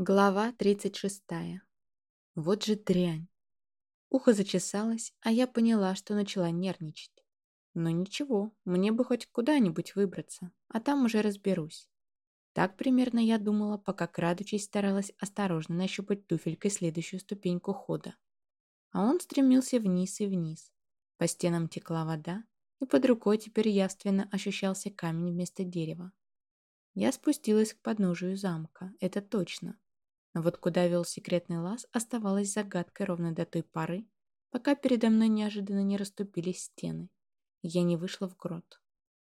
Глава 36. Вот же дрянь. Ухо зачесалось, а я поняла, что начала нервничать. Но ничего, мне бы хоть куда-нибудь выбраться, а там уже разберусь. Так примерно я думала, пока крадучись старалась осторожно нащупать туфелькой следующую ступеньку хода. А он стремился вниз и вниз. По стенам текла вода, и под рукой теперь явственно ощущался камень вместо дерева. Я спустилась к подножию замка, это точно. Но вот куда вел секретный лаз, оставалось загадкой ровно до той поры, пока передо мной неожиданно не расступились стены, я не вышла в грот.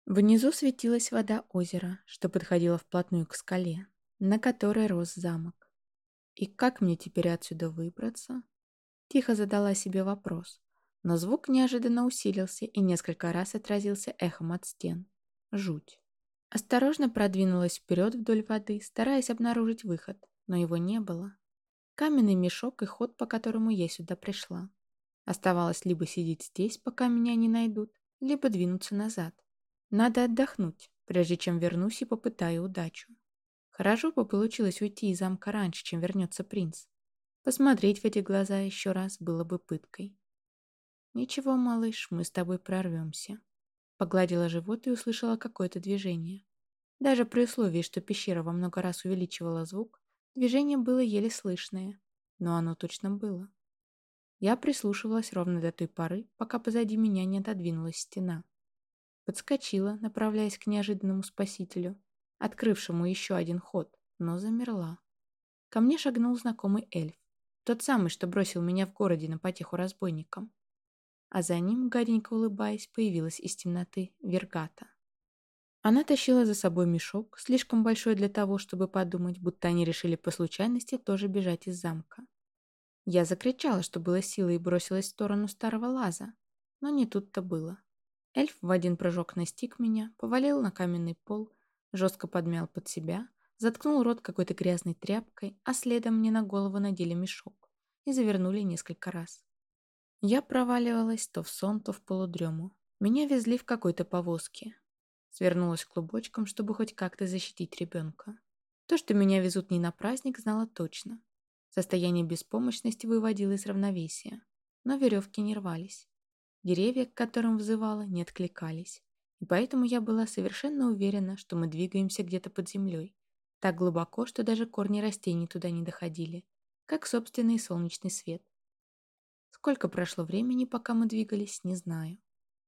Внизу светилась вода озера, что подходило вплотную к скале, на которой рос замок. И как мне теперь отсюда выбраться? Тихо задала себе вопрос, но звук неожиданно усилился и несколько раз отразился эхом от стен. Жуть. Осторожно продвинулась вперед вдоль воды, стараясь обнаружить выход но его не было. Каменный мешок и ход, по которому я сюда пришла. Оставалось либо сидеть здесь, пока меня не найдут, либо двинуться назад. Надо отдохнуть, прежде чем вернусь и попытаю удачу. Хорошо бы получилось уйти из замка раньше, чем вернется принц. Посмотреть в эти глаза еще раз было бы пыткой. «Ничего, малыш, мы с тобой прорвемся». Погладила живот и услышала какое-то движение. Даже при условии, что пещера во много раз увеличивала звук, Движение было еле слышное, но оно точно было. Я прислушивалась ровно до той поры, пока позади меня не отодвинулась стена. Подскочила, направляясь к неожиданному спасителю, открывшему еще один ход, но замерла. Ко мне шагнул знакомый эльф, тот самый, что бросил меня в городе на потеху разбойникам. А за ним, гаденько улыбаясь, появилась из темноты Вергата. Она тащила за собой мешок, слишком большой для того, чтобы подумать, будто они решили по случайности тоже бежать из замка. Я закричала, что было силы, и бросилась в сторону старого лаза. Но не тут-то было. Эльф в один прыжок настиг меня, повалил на каменный пол, жестко подмял под себя, заткнул рот какой-то грязной тряпкой, а следом мне на голову надели мешок и завернули несколько раз. Я проваливалась то в сон, то в полудрему. Меня везли в какой-то повозке. Свернулась клубочком, чтобы хоть как-то защитить ребенка. То, что меня везут не на праздник, знала точно. Состояние беспомощности выводило из равновесия. Но веревки не рвались. Деревья, к которым взывала, не откликались. И поэтому я была совершенно уверена, что мы двигаемся где-то под землей. Так глубоко, что даже корни растений туда не доходили. Как собственный солнечный свет. Сколько прошло времени, пока мы двигались, не знаю.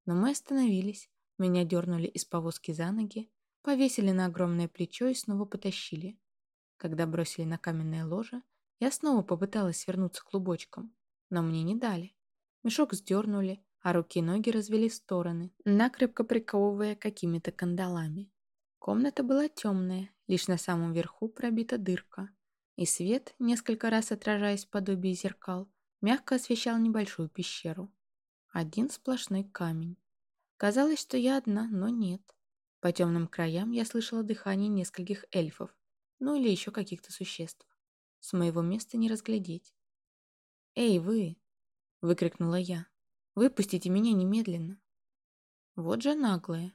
Но мы остановились, меня дернули из повозки за ноги, повесили на огромное плечо и снова потащили. Когда бросили на каменное ложе, я снова попыталась свернуться клубочком, но мне не дали. Мешок сдернули, а руки и ноги развели в стороны, накрепко приковывая какими-то кандалами. Комната была темная, лишь на самом верху пробита дырка, и свет, несколько раз отражаясь в подобии зеркал, мягко освещал небольшую пещеру. Один сплошной камень. Казалось, что я одна, но нет. По темным краям я слышала дыхание нескольких эльфов, ну или еще каких-то существ. С моего места не разглядеть. «Эй, вы!» — выкрикнула я. «Выпустите меня немедленно!» Вот же наглая.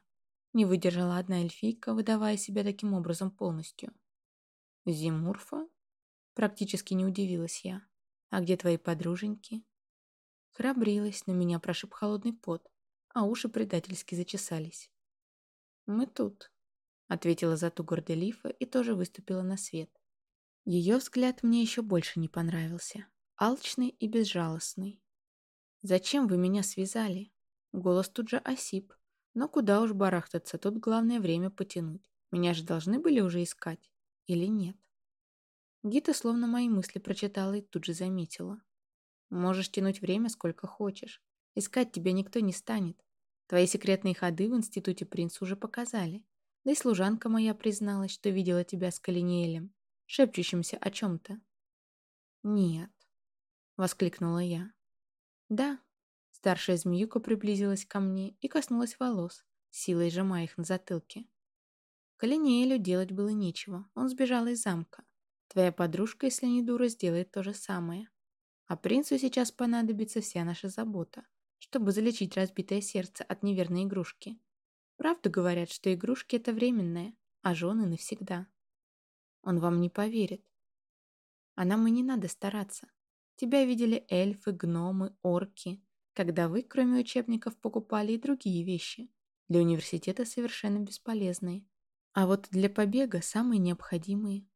Не выдержала одна эльфийка, выдавая себя таким образом полностью. «Зимурфа?» Практически не удивилась я. «А где твои подруженьки?» Храбрилась, но меня прошиб холодный пот а уши предательски зачесались. «Мы тут», — ответила Зату Горделифа и тоже выступила на свет. Ее взгляд мне еще больше не понравился. Алчный и безжалостный. «Зачем вы меня связали?» Голос тут же осип. Но куда уж барахтаться, тут главное время потянуть. Меня же должны были уже искать. Или нет? Гита словно мои мысли прочитала и тут же заметила. «Можешь тянуть время сколько хочешь. Искать тебя никто не станет. Твои секретные ходы в институте принца уже показали. Да и служанка моя призналась, что видела тебя с Калиниэлем, шепчущимся о чем-то. «Нет», — воскликнула я. «Да». Старшая змеюка приблизилась ко мне и коснулась волос, силой сжимая их на затылке. Калиниэлю делать было нечего, он сбежал из замка. Твоя подружка, если не дура, сделает то же самое. А принцу сейчас понадобится вся наша забота чтобы залечить разбитое сердце от неверной игрушки. Правду говорят, что игрушки — это временное, а жены навсегда. Он вам не поверит. А нам и не надо стараться. Тебя видели эльфы, гномы, орки, когда вы, кроме учебников, покупали и другие вещи, для университета совершенно бесполезные. А вот для побега самые необходимые.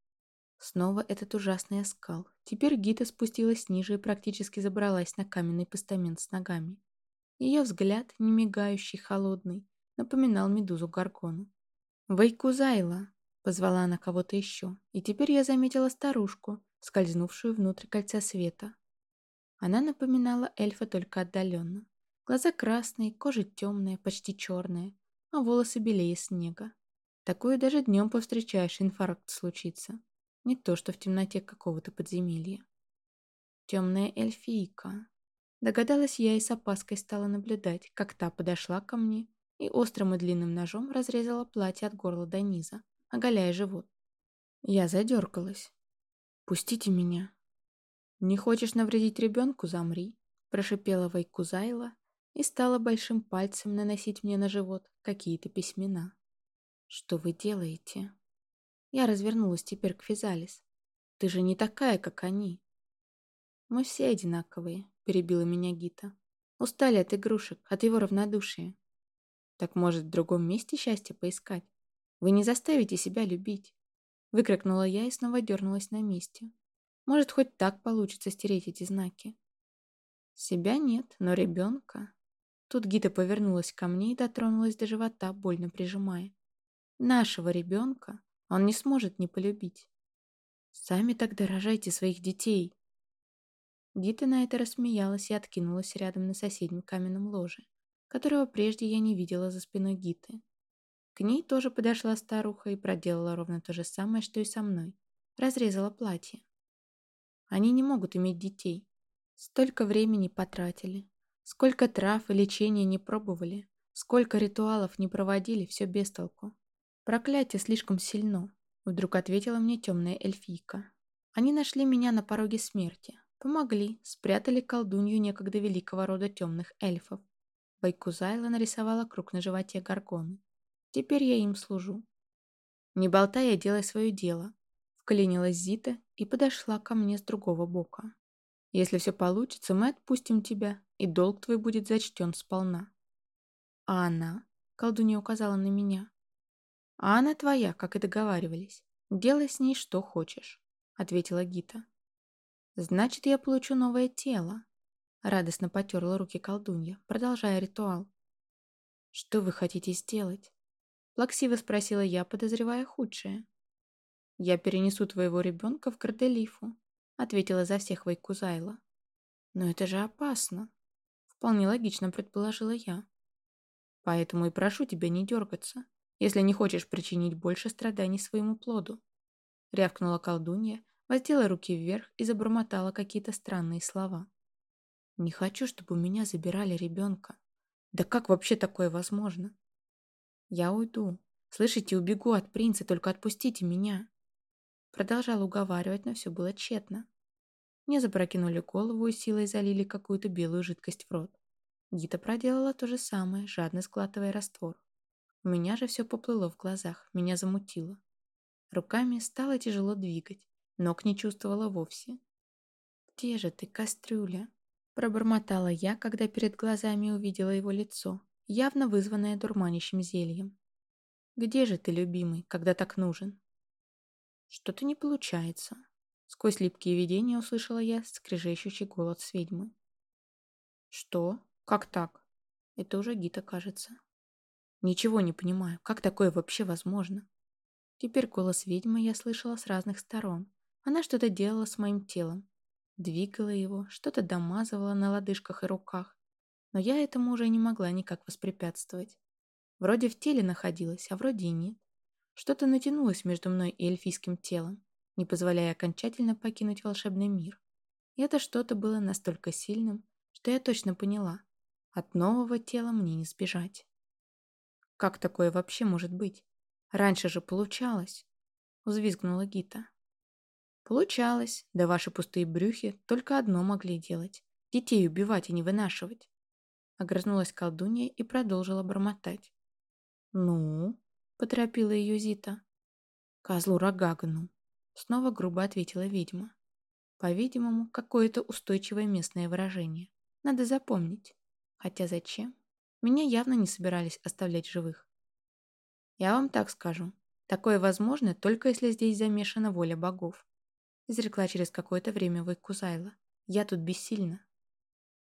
Снова этот ужасный оскал. Теперь Гита спустилась ниже и практически забралась на каменный постамент с ногами. Ее взгляд, не мигающий, холодный, напоминал медузу Гаргону. «Вайкузайла!» — позвала она кого-то еще, и теперь я заметила старушку, скользнувшую внутрь кольца света. Она напоминала эльфа только отдаленно. Глаза красные, кожа темная, почти черная, а волосы белее снега. Такое даже днем повстречаешь, инфаркт случится. Не то, что в темноте какого-то подземелья. Темная эльфийка. Догадалась я и с опаской стала наблюдать, как та подошла ко мне и острым и длинным ножом разрезала платье от горла до низа, оголяя живот. Я задергалась. «Пустите меня». «Не хочешь навредить ребенку, замри», – прошипела Вайкузайла и стала большим пальцем наносить мне на живот какие-то письмена. «Что вы делаете?» Я развернулась теперь к Физалис. «Ты же не такая, как они». «Мы все одинаковые», — перебила меня Гита. «Устали от игрушек, от его равнодушия. Так может, в другом месте счастье поискать? Вы не заставите себя любить». Выкрикнула я и снова дернулась на месте. Может, хоть так получится стереть эти знаки. Себя нет, но ребенка... Тут Гита повернулась ко мне и дотронулась до живота, больно прижимая. Нашего ребенка он не сможет не полюбить. Сами тогда рожайте своих детей. Гита на это рассмеялась и откинулась рядом на соседнем каменном ложе, которого прежде я не видела за спиной Гиты. К ней тоже подошла старуха и проделала ровно то же самое, что и со мной. Разрезала платье. Они не могут иметь детей. Столько времени потратили. Сколько трав и лечения не пробовали. Сколько ритуалов не проводили, все без толку. «Проклятие слишком сильно», — вдруг ответила мне темная эльфийка. «Они нашли меня на пороге смерти. Помогли, спрятали колдунью некогда великого рода темных эльфов. Вайкузайла нарисовала круг на животе Гаргоны. Теперь я им служу». «Не болтай, а делай свое дело», — вклинилась Зита и подошла ко мне с другого бока. «Если все получится, мы отпустим тебя, и долг твой будет зачтен сполна». «А она?» — колдунья указала на меня. «А она твоя, как и договаривались. Делай с ней что хочешь», — ответила Гита. «Значит, я получу новое тело», — радостно потерла руки колдунья, продолжая ритуал. «Что вы хотите сделать?» — плаксиво спросила я, подозревая худшее. «Я перенесу твоего ребенка в Карделифу», — ответила за всех Вайкузайла. «Но это же опасно», — вполне логично предположила я. «Поэтому и прошу тебя не дергаться если не хочешь причинить больше страданий своему плоду. Рявкнула колдунья, воздела руки вверх и забормотала какие-то странные слова. Не хочу, чтобы у меня забирали ребенка. Да как вообще такое возможно? Я уйду. Слышите, убегу от принца, только отпустите меня. Продолжала уговаривать, но все было тщетно. Мне запрокинули голову и силой залили какую-то белую жидкость в рот. Гита проделала то же самое, жадно сглатывая раствор. У меня же все поплыло в глазах, меня замутило. Руками стало тяжело двигать, ног не чувствовала вовсе. «Где же ты, кастрюля?» Пробормотала я, когда перед глазами увидела его лицо, явно вызванное дурманящим зельем. «Где же ты, любимый, когда так нужен?» «Что-то не получается», — сквозь липкие видения услышала я скрежещущий голос ведьмы. «Что? Как так?» Это уже Гита, кажется. Ничего не понимаю, как такое вообще возможно? Теперь голос ведьмы я слышала с разных сторон. Она что-то делала с моим телом. Двигала его, что-то домазывала на лодыжках и руках. Но я этому уже не могла никак воспрепятствовать. Вроде в теле находилась, а вроде и нет. Что-то натянулось между мной и эльфийским телом, не позволяя окончательно покинуть волшебный мир. И это что-то было настолько сильным, что я точно поняла. От нового тела мне не сбежать. Как такое вообще может быть? Раньше же получалось. Взвизгнула Гита. Получалось, да ваши пустые брюхи только одно могли делать. Детей убивать и не вынашивать. Огрызнулась колдунья и продолжила бормотать. «Ну?» — поторопила ее Зита. «Козлу Рогагну», — снова грубо ответила ведьма. По-видимому, какое-то устойчивое местное выражение. Надо запомнить. Хотя зачем? Меня явно не собирались оставлять живых. Я вам так скажу. Такое возможно только если здесь замешана воля богов. Изрекла через какое-то время Вайкузайла. Я тут бессильна.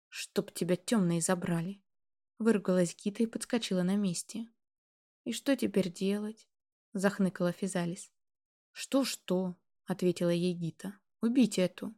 Чтоб тебя темные забрали. Выругалась Гита и подскочила на месте. И что теперь делать? Захныкала Физалис. Что-что? Ответила ей Гита. Убить эту.